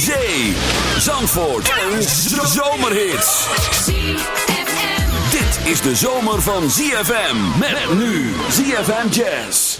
zee, Zandvoort en zomerhits. Dit is de zomer van ZFM. Met nu ZFM Jazz.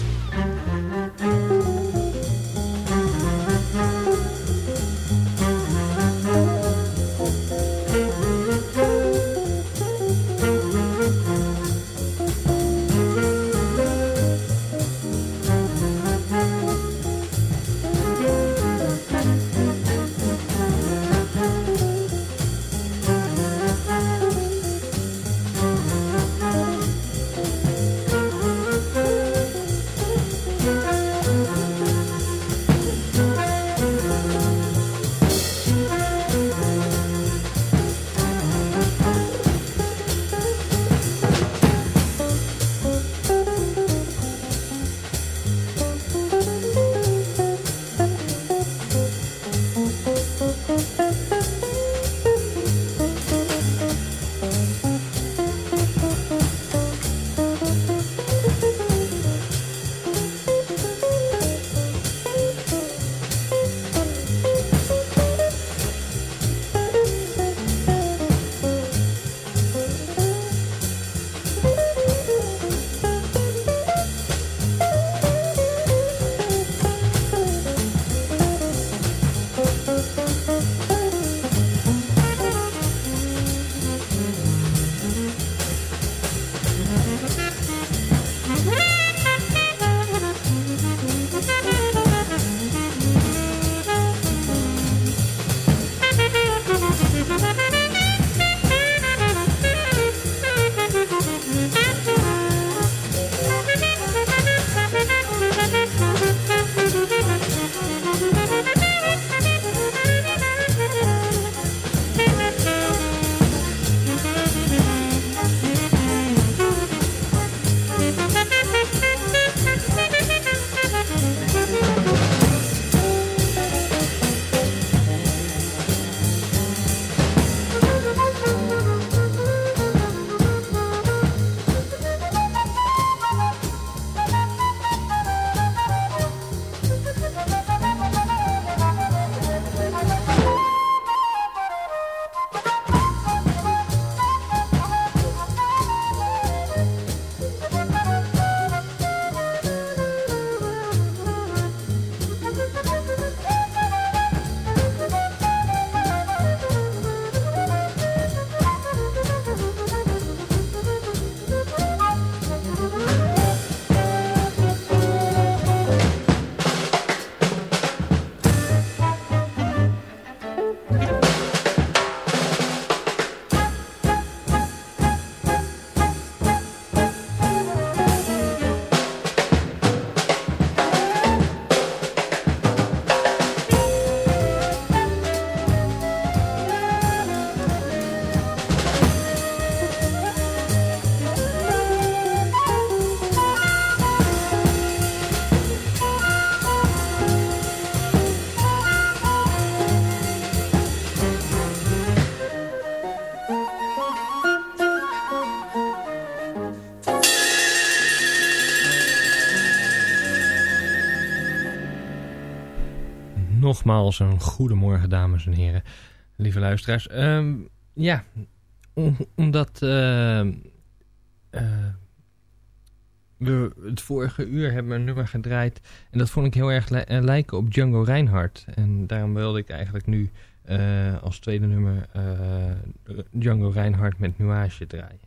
Nogmaals een goedemorgen, dames en heren, lieve luisteraars. Ehm, ja, omdat uh, we het vorige uur hebben een nummer gedraaid en dat vond ik heel erg eh, lijken op Django Reinhardt. En daarom wilde ik eigenlijk nu als tweede nummer Django Reinhardt met Nuage draaien.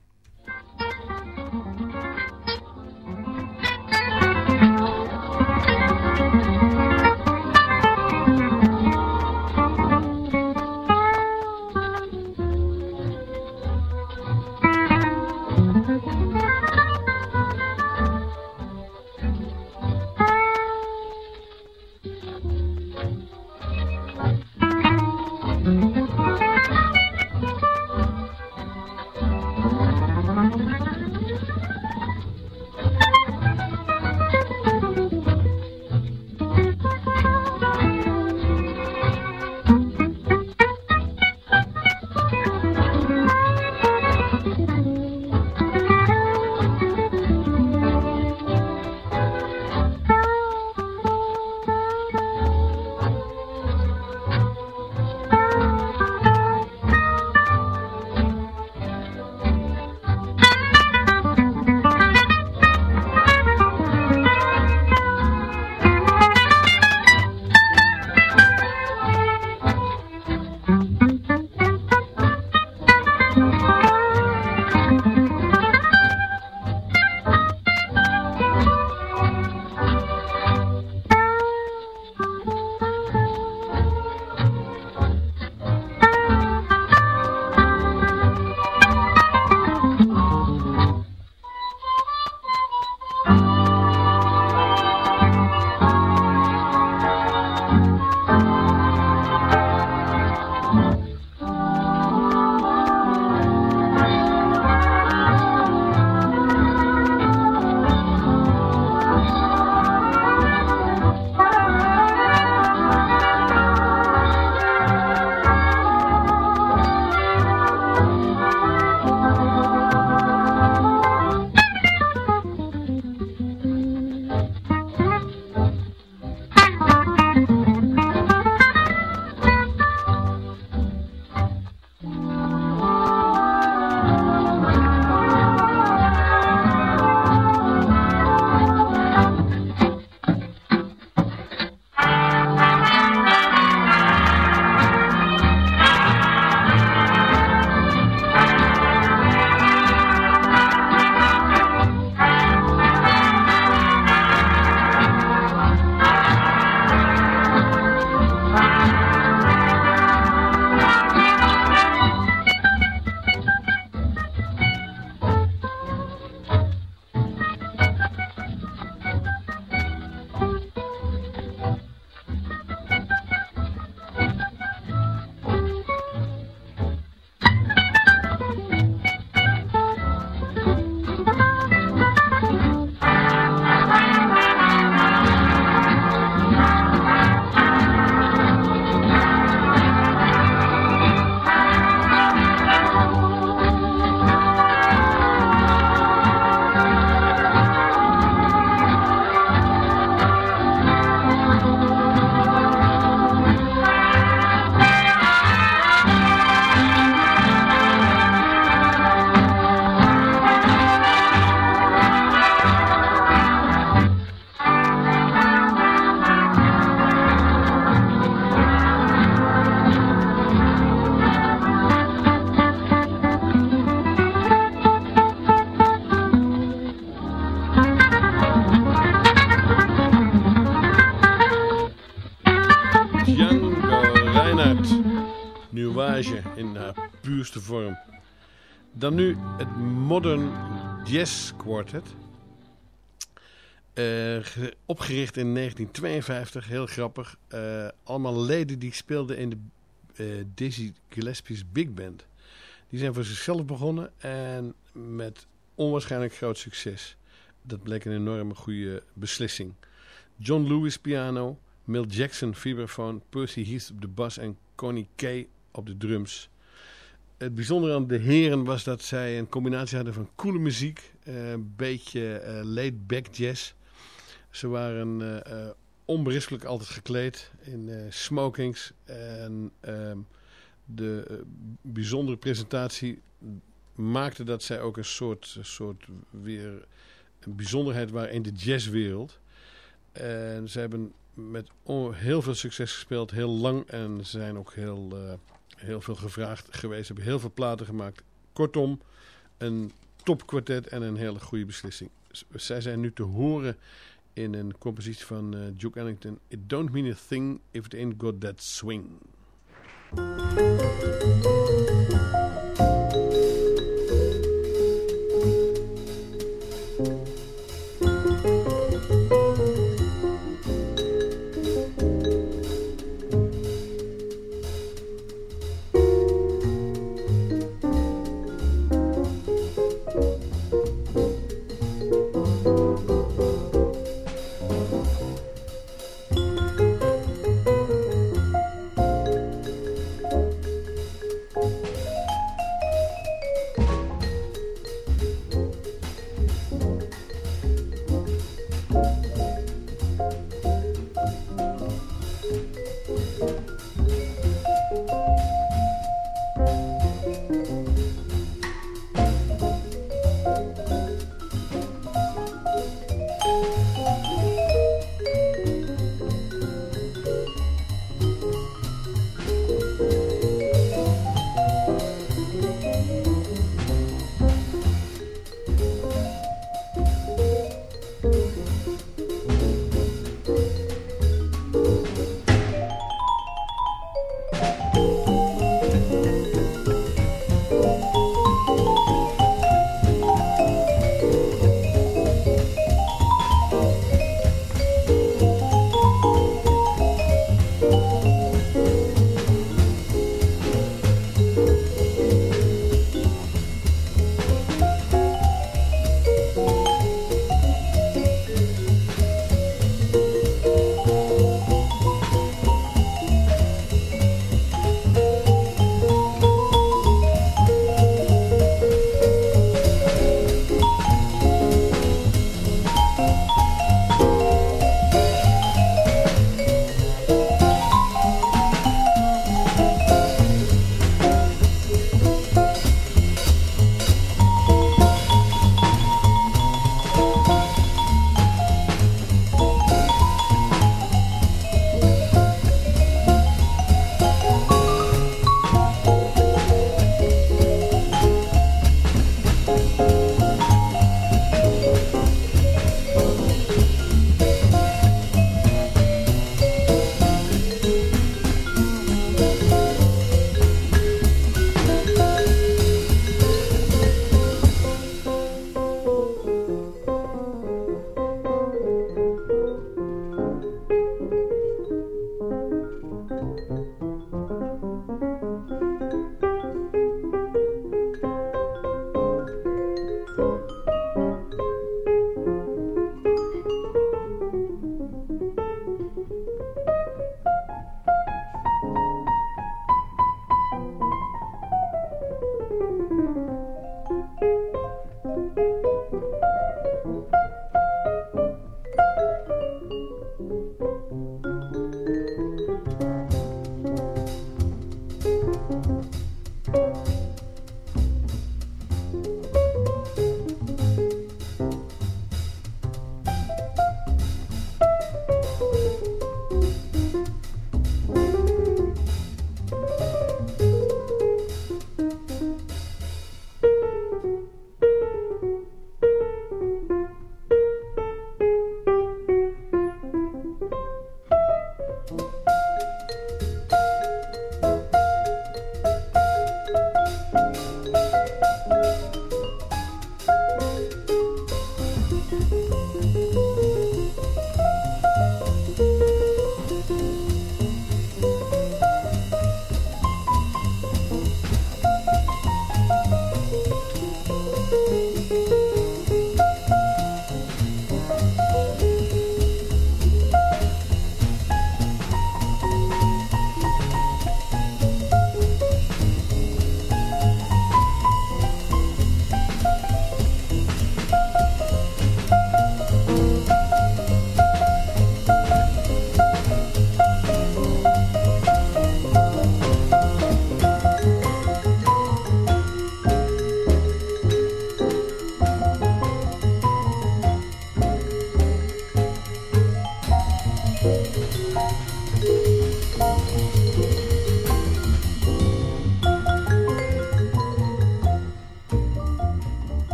Dan nu het Modern Jazz Quartet. Uh, opgericht in 1952, heel grappig. Uh, allemaal leden die speelden in de uh, Dizzy Gillespie's Big Band. Die zijn voor zichzelf begonnen en met onwaarschijnlijk groot succes. Dat bleek een enorme goede beslissing. John Lewis piano, Milt Jackson vibrafoon, Percy Heath op de bas en Connie Kay op de drums. Het bijzondere aan de heren was dat zij een combinatie hadden van coole muziek, een beetje uh, laid-back jazz. Ze waren uh, onberispelijk altijd gekleed in smokings en ehm, de bijzondere presentatie maakte dat zij ook een soort, soort weer een bijzonderheid waren in de jazzwereld. En ze hebben met heel veel succes gespeeld, heel lang. En zijn ook heel, heel veel gevraagd geweest. Hebben heel veel platen gemaakt. Kortom, een topkwartet en een hele goede beslissing. Zij zijn nu te horen in een compositie van uh, Duke Ellington. It don't mean a thing if it ain't got that swing.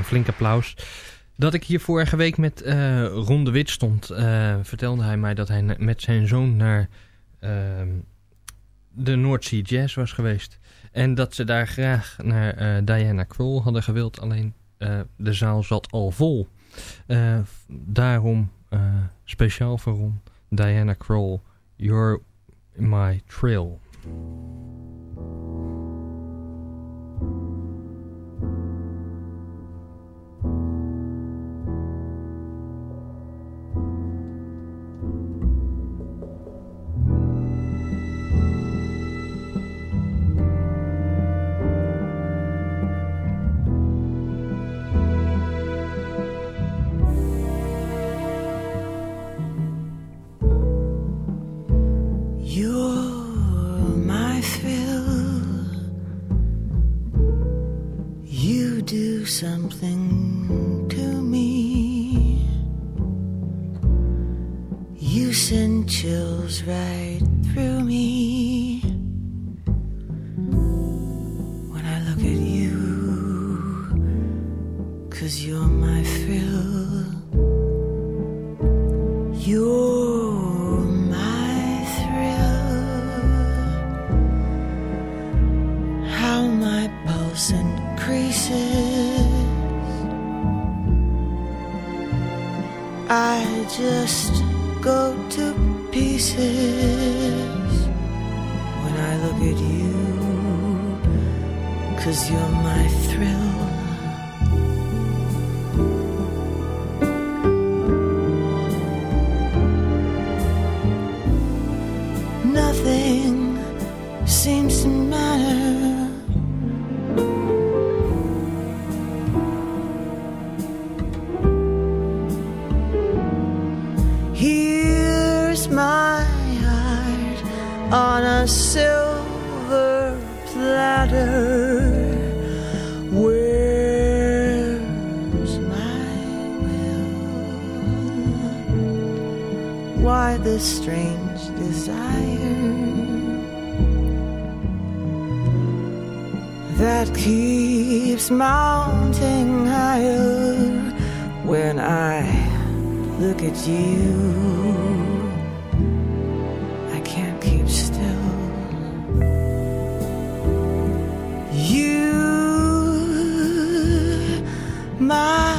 Een flink applaus. Dat ik hier vorige week met uh, Ron de Wit stond, uh, vertelde hij mij dat hij met zijn zoon naar uh, de North Sea Jazz was geweest. En dat ze daar graag naar Diana Kroll hadden gewild, alleen de zaal zat al vol. daarom speciaal voor Ron, Diana Kroll, You're My Trail. Things. Mounting higher when I look at you. I can't keep still. You, my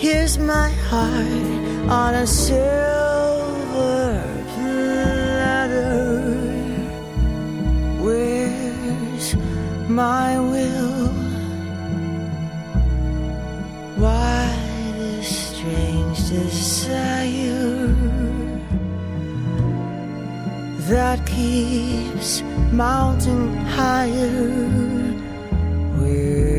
Here's my heart on a silver platter. Where's my will? Why this strange desire that keeps mounting higher? Where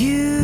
You,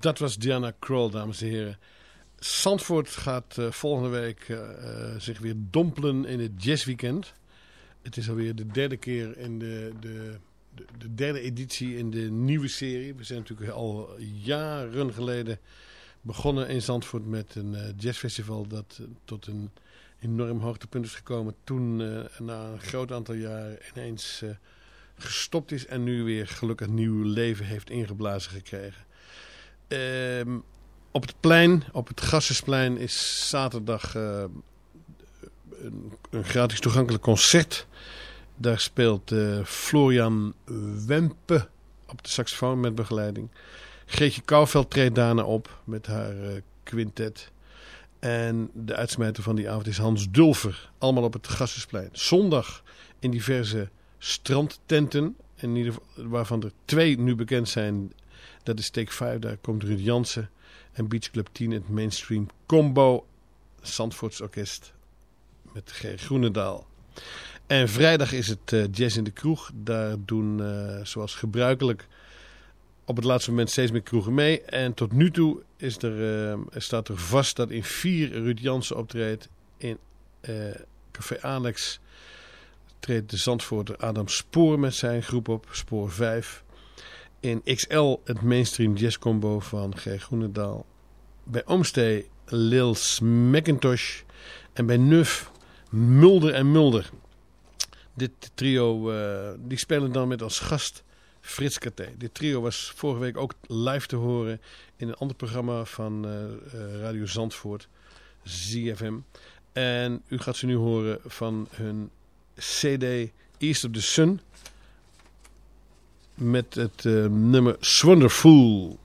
Dat was Diana Kroll, dames en heren. Zandvoort gaat uh, volgende week uh, zich weer dompelen in het jazzweekend. Het is alweer de derde keer in de, de, de, de, derde editie in de nieuwe serie. We zijn natuurlijk al jaren geleden begonnen in Zandvoort met een jazzfestival dat tot een enorm hoogtepunt is gekomen. Toen na een groot aantal jaren ineens gestopt is en nu weer gelukkig nieuw leven heeft ingeblazen gekregen. Uh, op het plein, op het Gassensplein, is zaterdag uh, een, een, gratis toegankelijk concert. Daar speelt uh, Florian Wempe op de saxofoon met begeleiding. Greetje Kouwveld treedt daarna op met haar uh, quintet. En de uitsmijter van die avond is Hans Dulfer. Allemaal op het Gassensplein. Zondag in diverse strandtenten. In ieder geval, waarvan er twee nu bekend zijn. Dat is Take 5, daar komt Ruud Jansen. En Beach Club 10, het mainstream combo Zandvoorts Orkest met G. Groenendaal. En vrijdag is het uh, Jazz in de Kroeg. Daar doen, uh, zoals gebruikelijk, op het laatste moment steeds meer kroegen mee. En tot nu toe is er, uh, staat er vast dat in vier Ruud Jansen optreedt. In Café Alex treedt de Zandvoorter Adam Spoor met zijn groep op, Spoor 5. In XL het mainstream jazz combo van G. Groenendaal. Bij Oomstee Lils McIntosh. En bij Nuf Mulder en Mulder. Dit trio uh, die spelen dan met als gast Frits Katé. Dit trio was vorige week ook live te horen in een ander programma van uh, uh, Radio Zandvoort, ZFM. En u gaat ze nu horen van hun CD East of the Sun met het uh, nummer Swonderful.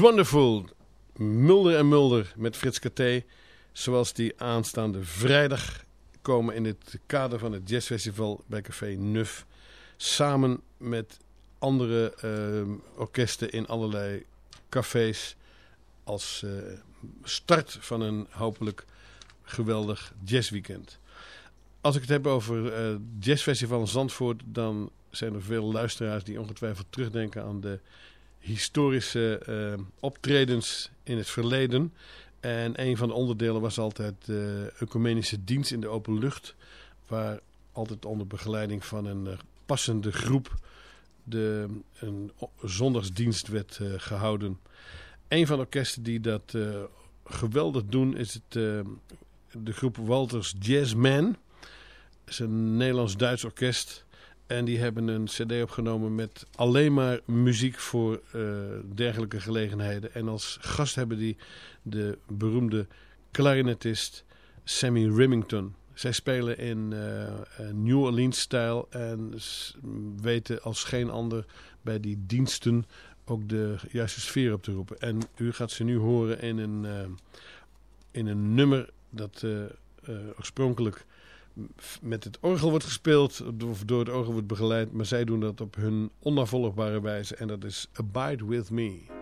Wonderful. Mulder en Mulder met Frits Katé. Zoals die aanstaande vrijdag komen in het kader van het jazzfestival bij Café Nuf. Samen met andere eh, orkesten in allerlei cafés. Als eh, start van een hopelijk geweldig jazzweekend. Als ik het heb over eh jazzfestival Zandvoort, dan zijn er veel luisteraars die ongetwijfeld terugdenken aan de historische eh, optredens in het verleden. En een van de onderdelen was altijd de ecumenische dienst in de open lucht. Waar altijd onder begeleiding van een eh, passende groep de, een zondagsdienst werd eh, gehouden. Een van de orkesten die dat geweldig doen is het, de groep Walters Jazzman. Het is een Nederlands-Duits orkest. En die hebben een cd opgenomen met alleen maar muziek voor eh, dergelijke gelegenheden. En als gast hebben die de beroemde clarinetist Sammy Remington. Zij spelen in eh, eh, New Orleans-stijl en weten als geen ander bij die diensten ook de juiste sfeer op te roepen. En u gaat ze nu horen in een, in een nummer dat oorspronkelijk met het orgel wordt gespeeld, of door het orgel wordt begeleid, maar zij doen dat op hun onafvolgbare wijze en dat is Abide With Me.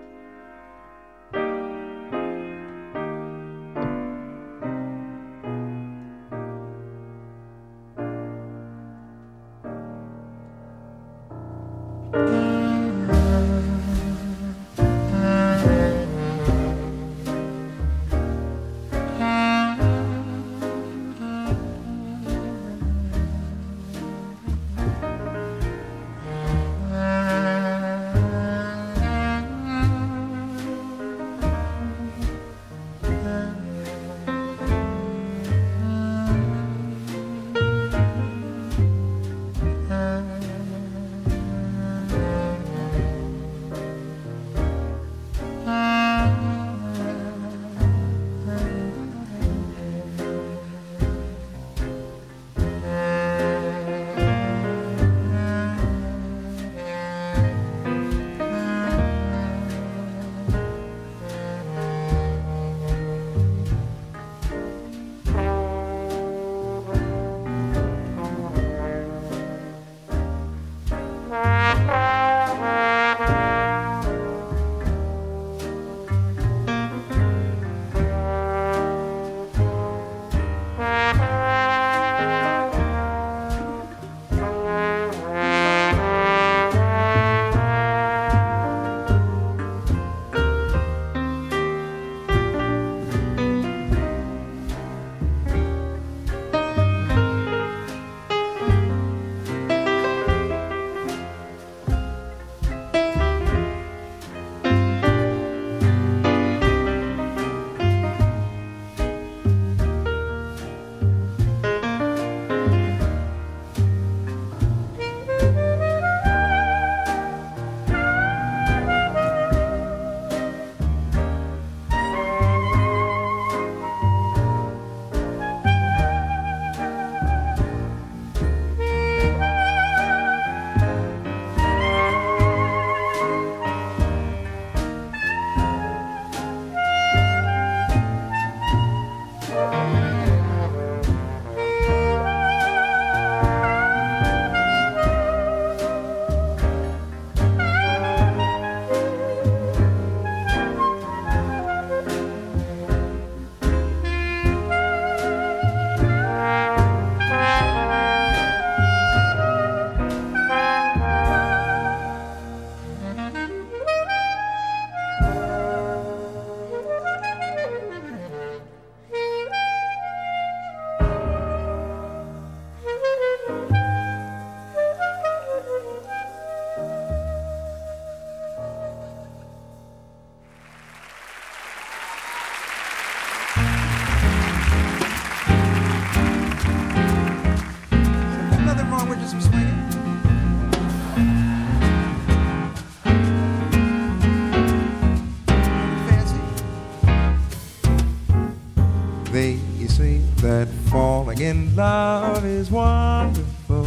Love is wonderful,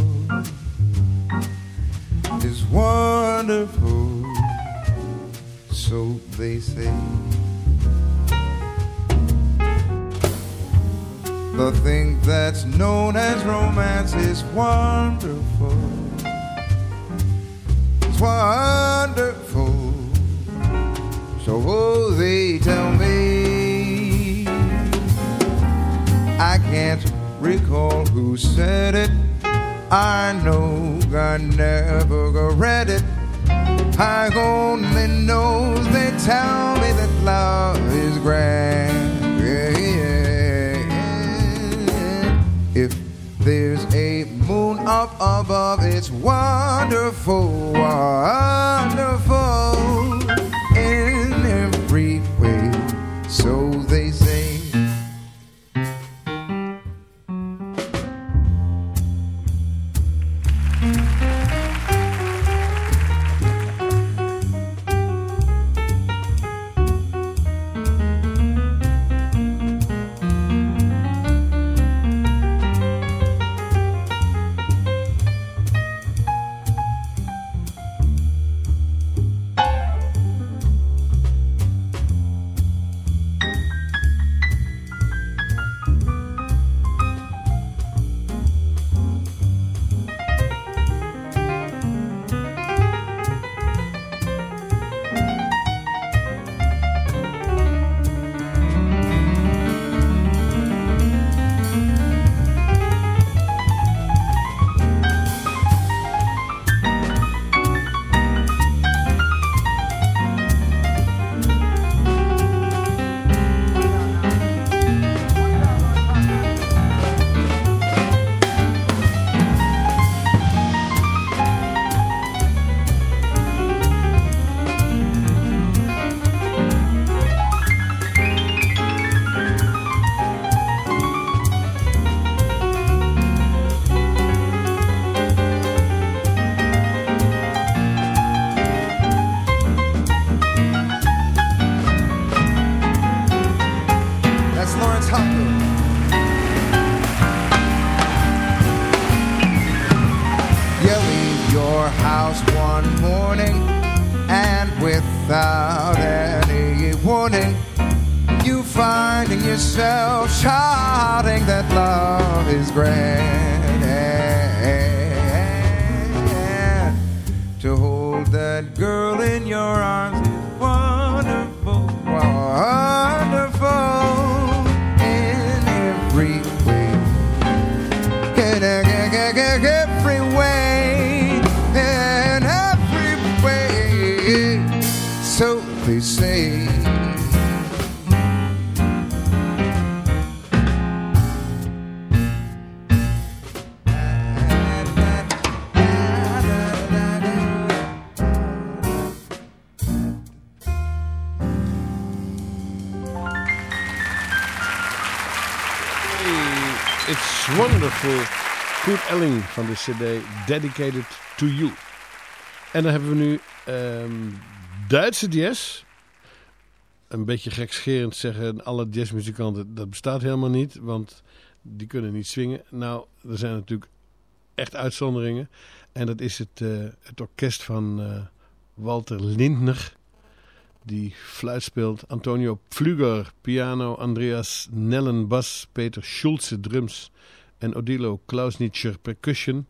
is wonderful, so they say. The thing that's known as romance is wonderful. It's wonderful. So they tell me. I can't recall who said it. I know I never read it. I only know they tell me that love is grand. Yeah, yeah. If there's a moon up above, it's wonderful, wonderful CD Dedicated to You. En dan hebben we nu ehm, Duitse jazz. Een beetje gekscherend zeggen alle jazzmuzikanten dat bestaat helemaal niet. Want die kunnen niet swingen. Nou, er zijn natuurlijk echt uitzonderingen. En dat is het, eh, het orkest van eh, Walter Lindner. Die fluit speelt. Antonio Pfluger, piano. Andreas Nellen, bas. Peter Schulze, drums. En Odilo Klausnitscher, percussion.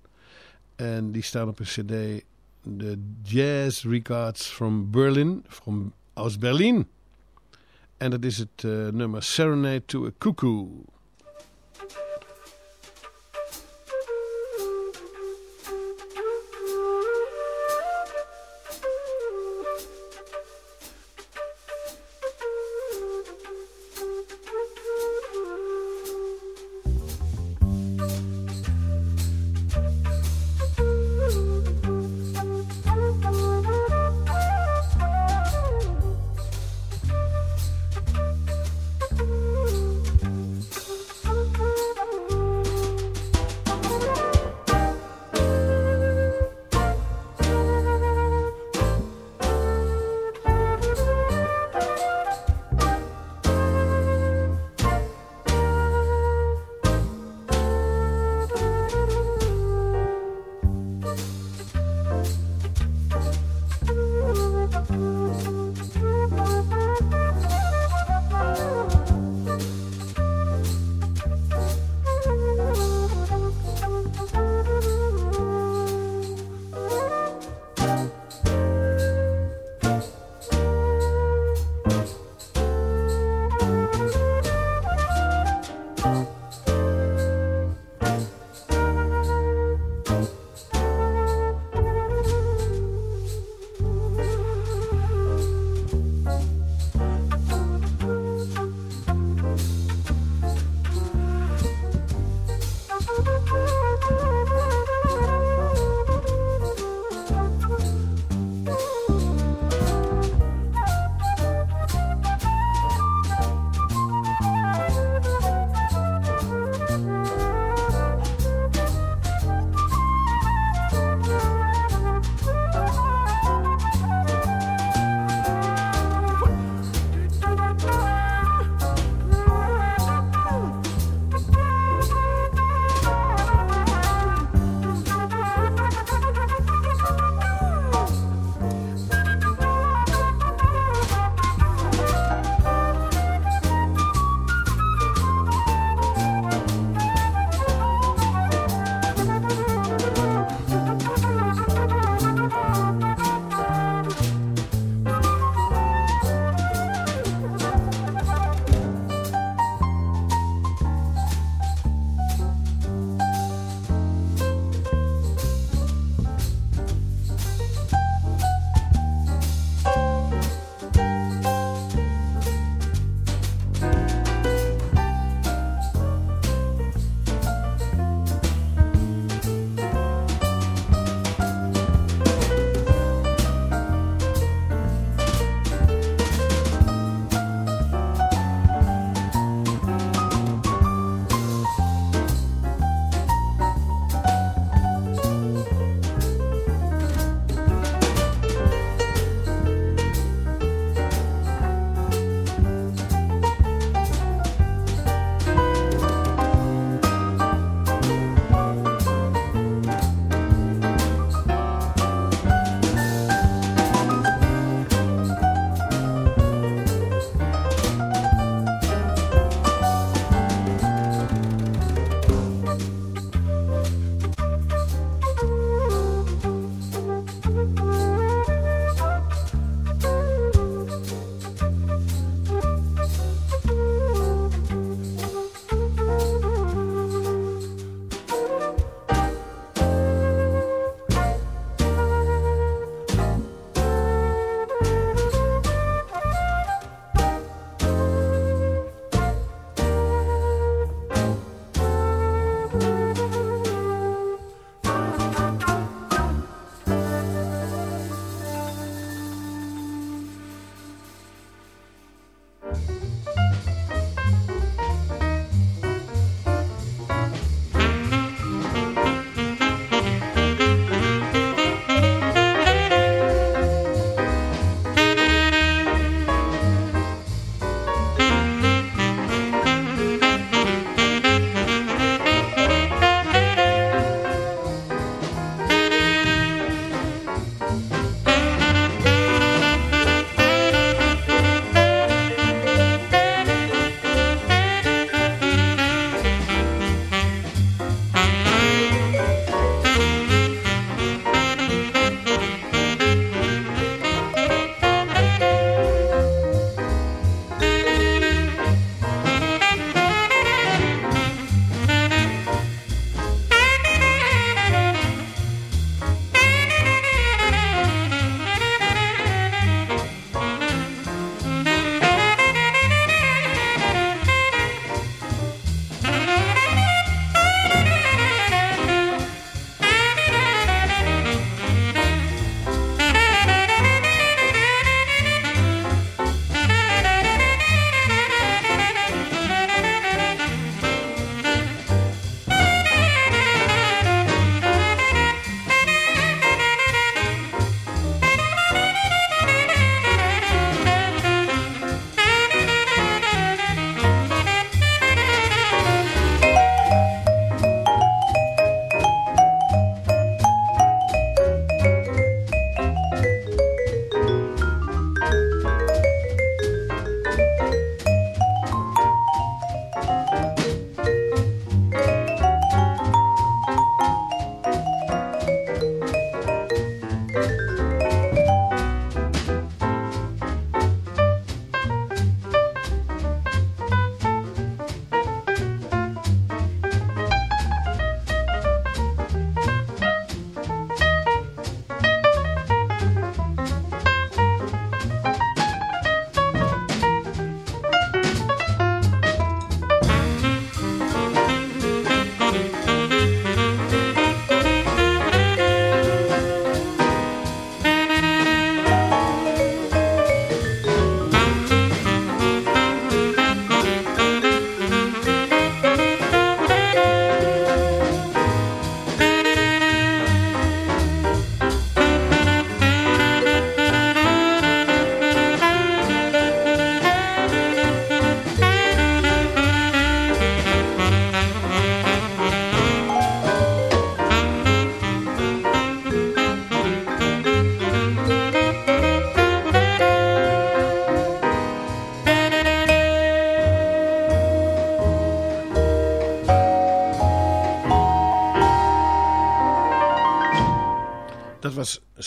En die staan op een cd. De Jazz Records from Berlin. From, aus Berlin. En dat is het eh, nummer Serenade to a Cuckoo.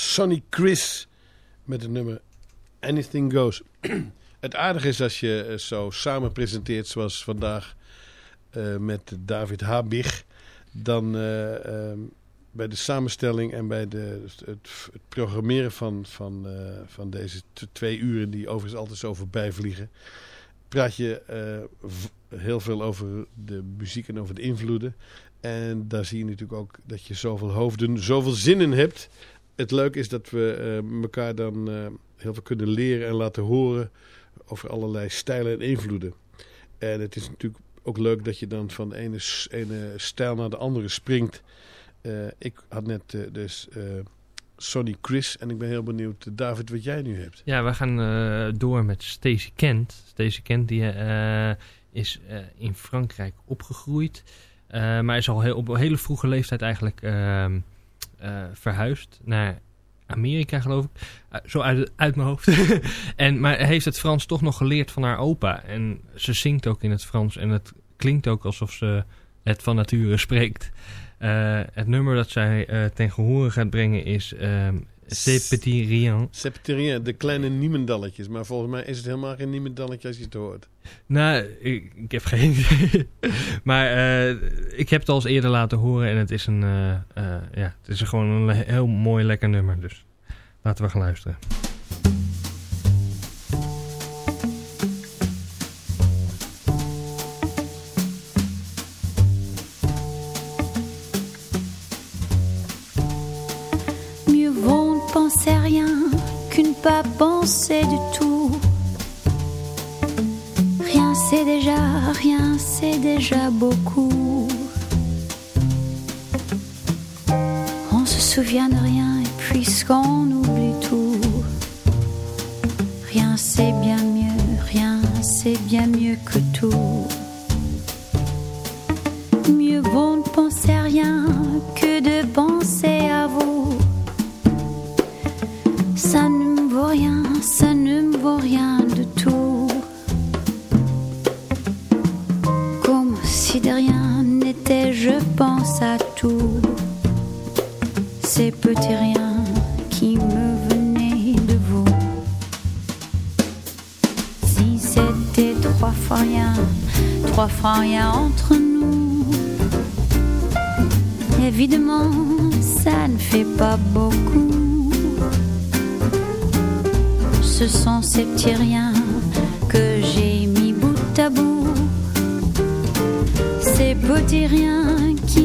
Sonny Chris met het nummer Anything Goes. het aardige is als je eh, zo samen presenteert zoals vandaag uh, met David Habig. Dan uh, uh, bij de samenstelling en bij de, het, het programmeren van, van, van deze twee uren die overigens altijd zo voorbij vliegen. Praat je heel veel over de muziek en over de invloeden. En daar zie je natuurlijk ook dat je zoveel hoofden, zoveel zinnen hebt. Het leuke is dat we uh, elkaar dan uh, heel veel kunnen leren en laten horen over allerlei stijlen en invloeden. En het is natuurlijk ook leuk dat je dan van de ene, ene stijl naar de andere springt. Uh, ik had net dus Sonny Chris en ik ben heel benieuwd, David, wat jij nu hebt. Ja, we gaan door met Stacey Kent. Stacey Kent die, is in Frankrijk opgegroeid. Maar is al heel, op een hele vroege leeftijd eigenlijk uh, verhuisd naar Amerika, geloof ik. zo uit, mijn hoofd. en, maar heeft het Frans toch nog geleerd van haar opa. En ze zingt ook in het Frans. En het klinkt ook alsof ze het van nature spreekt. het nummer dat zij ten gehore gaat brengen is ehm, C'est petit rien. C'est petit rien, de kleine niemendalletjes. Maar volgens mij is het helemaal geen niemendalletje als je het hoort. Nou, ik, ik heb geen idee. maar uh, ik heb het al eens eerder laten horen en het is, een, uh, uh, ja, het is gewoon een heel mooi lekker nummer. Dus laten we gaan luisteren. Rien c'est déjà beaucoup. On se souvient de rien et puisqu'on oublie tout, rien c'est bien mieux, rien c'est bien mieux que tout. Mieux vaut ne penser à rien que de penser à vous. Rien n'était, je pense à tout. Ces petits riens qui me venaient de vous. Si c'était trois fois rien, trois fois rien entre nous. Évidemment, ça ne fait pas beaucoup. Ce sont ces petits riens Petit rien qui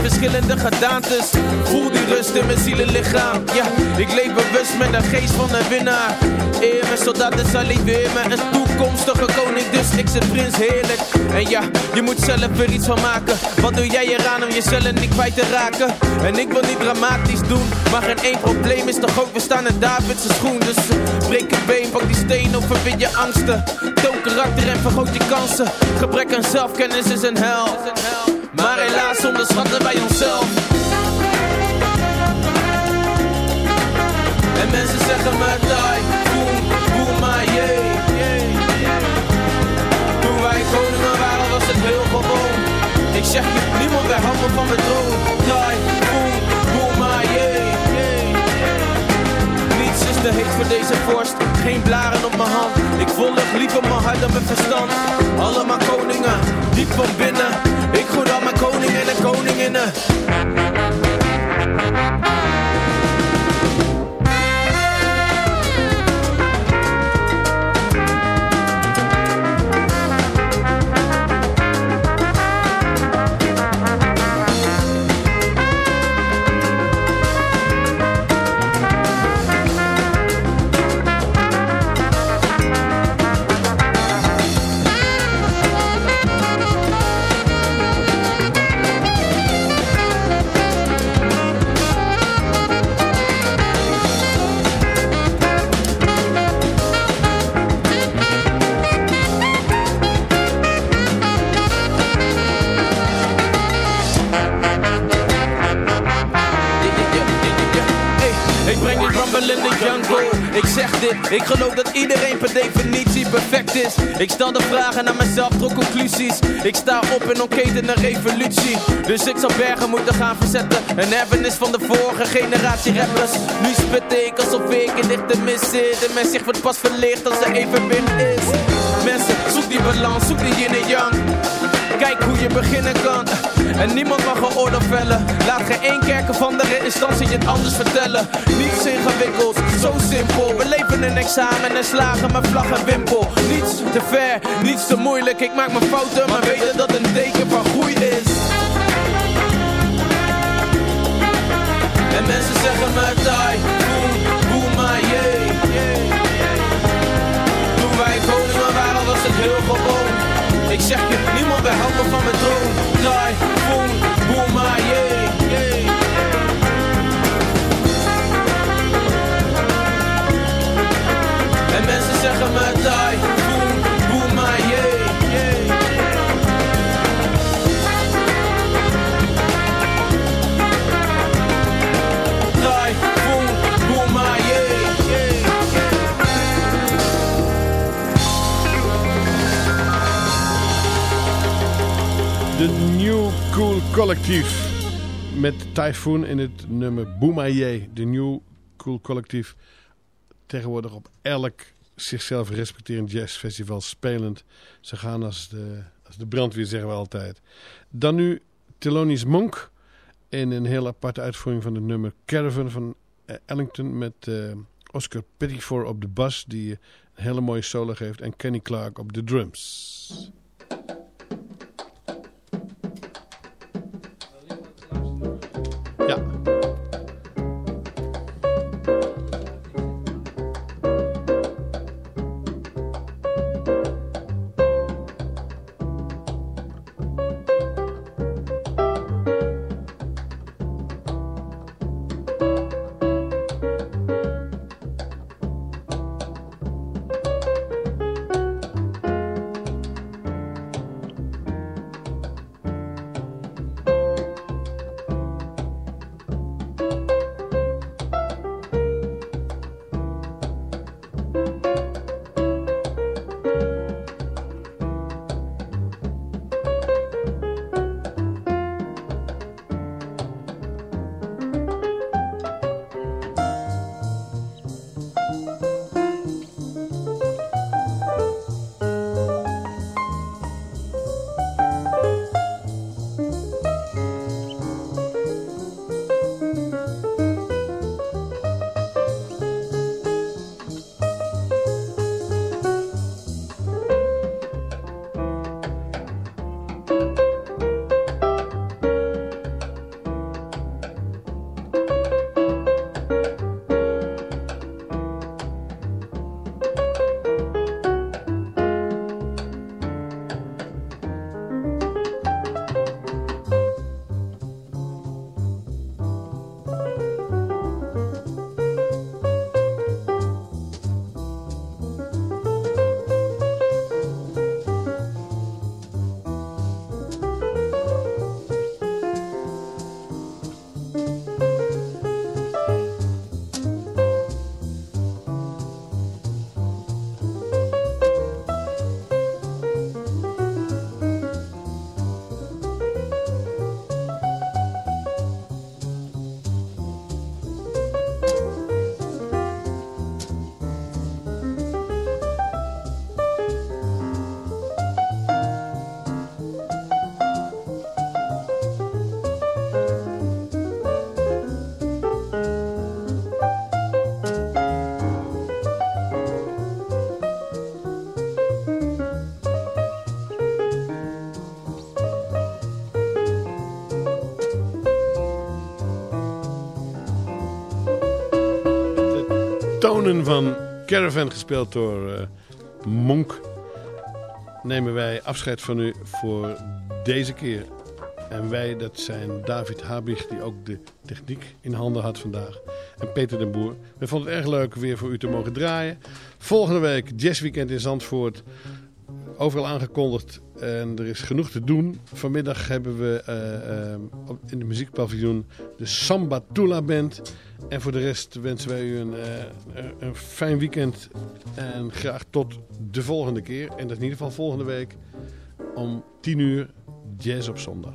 verschillende gedaantes. Voel die rust in mijn zielenlichaam. Ja, ik leef bewust met de geest van een winnaar. Eer mijn soldaten saliveer me een toekomstige koning. Dus ik zit prins heerlijk. En ja, je moet zelf er iets van maken. Wat doe jij eraan om jezelf niet kwijt te raken? En ik wil niet dramatisch doen. Maar geen één probleem is toch ook, we staan in David's schoen. Dus breek een been, pak die steen of verwin je angsten. Toon karakter en vergroot je kansen. Gebrek aan zelfkennis is een hel. Maar helaas onderschatten wij onszelf. En mensen zeggen me die, boem, boem, maar jee. Toen wij koningen waren was het heel gewoon. Ik zeg je, niemand weghoudt me van mijn troon. Die, te heet voor deze vorst, geen blaren op mijn hand. Ik volg liever mijn hart dan mijn verstand. Allemaal koningen, diep van binnen. Ik groet al mijn koningen en koninginnen. Jungle. Ik zeg dit, ik geloof dat iedereen per definitie perfect is. Ik stel de vragen aan mezelf, trok conclusies. Ik sta op en ontketen een revolutie. Dus ik zal bergen moeten gaan verzetten. Een erfenis van de vorige generatie rappers. Nu spit ik alsof ik in dichte mis zit. En mijn zicht wordt pas verlicht als er evenwicht is. Mensen, zoek die balans, zoek die yin en yang. Kijk hoe je beginnen kan. En niemand mag een vellen. Laat geen één kerken van de instantie het anders vertellen. Niets ingewikkeld, zo simpel. We leven een examen en slagen met vlag en wimpel. Niets te ver, niets te moeilijk. Ik maak mijn fouten, maar weet dat een teken van groei is. En mensen zeggen me boem, boem, maar jee. Toen wij koningen waren was het heel gewoon. Ik zeg je, niemand weghoudt me van mijn Collectief. Met Typhoon in het nummer Boomaye. De New Cool Collectief. Tegenwoordig op elk zichzelf respecterend jazzfestival spelend. Ze gaan als de, als de brandweer, zeggen we altijd. Dan nu Thelonious Monk. In een heel aparte uitvoering van het nummer Caravan van eh, Ellington. Met eh, Oscar Pettiford op de bas. Die een hele mooie solo geeft. En Kenny Clark op de drums. Ja. Tonen van Caravan, gespeeld door uh, Monk, nemen wij afscheid van u voor deze keer. En wij, dat zijn David Habig, die ook de techniek in handen had vandaag. En Peter den Boer. We vonden het erg leuk weer voor u te mogen draaien. Volgende week Jazzweekend in Zandvoort. Overal aangekondigd en er is genoeg te doen. Vanmiddag hebben we uh, uh, in de muziekpaviljoen de Samba Tula Band. En voor de rest wensen wij u een, uh, een fijn weekend. En graag tot de volgende keer. En dat is in ieder geval volgende week om 10 uur Jazz op zondag.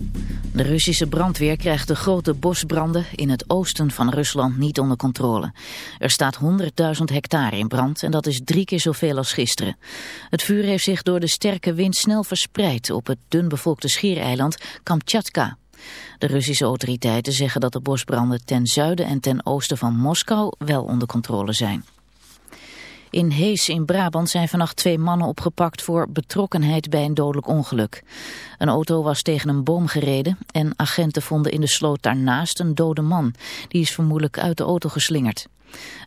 De Russische brandweer krijgt de grote bosbranden in het oosten van Rusland niet onder controle. Er staat 100.000 hectare in brand en dat is drie keer zoveel als gisteren. Het vuur heeft zich door de sterke wind snel verspreid op het dunbevolkte schiereiland Kamchatka. De Russische autoriteiten zeggen dat de bosbranden ten zuiden en ten oosten van Moskou wel onder controle zijn. In Hees in Brabant zijn vannacht twee mannen opgepakt voor betrokkenheid bij een dodelijk ongeluk. Een auto was tegen een boom gereden en agenten vonden in de sloot daarnaast een dode man. Die is vermoedelijk uit de auto geslingerd.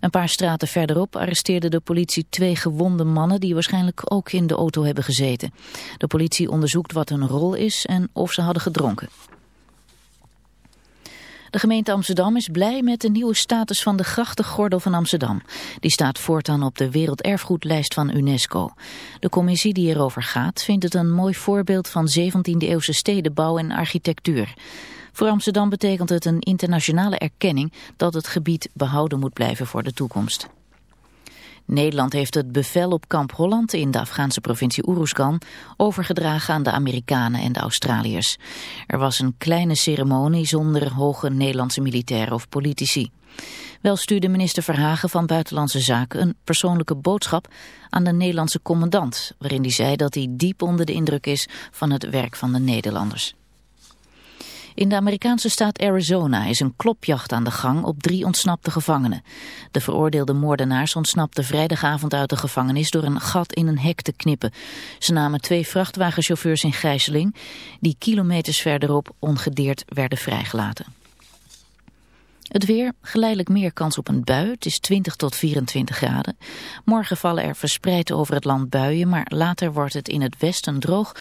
Een paar straten verderop arresteerde de politie twee gewonde mannen die waarschijnlijk ook in de auto hebben gezeten. De politie onderzoekt wat hun rol is en of ze hadden gedronken. De gemeente Amsterdam is blij met de nieuwe status van de grachtengordel van Amsterdam. Die staat voortaan op de werelderfgoedlijst van UNESCO. De commissie die erover gaat vindt het een mooi voorbeeld van 17e-eeuwse stedenbouw en architectuur. Voor Amsterdam betekent het een internationale erkenning dat het gebied behouden moet blijven voor de toekomst. Nederland heeft het bevel op kamp Holland in de Afghaanse provincie Uruzgan overgedragen aan de Amerikanen en de Australiërs. Er was een kleine ceremonie zonder hoge Nederlandse militairen of politici. Wel stuurde minister Verhagen van Buitenlandse Zaken een persoonlijke boodschap aan de Nederlandse commandant, waarin hij zei dat hij diep onder de indruk is van het werk van de Nederlanders. In de Amerikaanse staat Arizona is een klopjacht aan de gang op drie ontsnapte gevangenen. De veroordeelde moordenaars ontsnapten vrijdagavond uit de gevangenis door een gat in een hek te knippen. Ze namen twee vrachtwagenchauffeurs in gijzeling die kilometers verderop ongedeerd werden vrijgelaten. Het weer, geleidelijk meer kans op een bui. Het is 20 tot 24 graden. Morgen vallen er verspreid over het land buien, maar later wordt het in het westen droog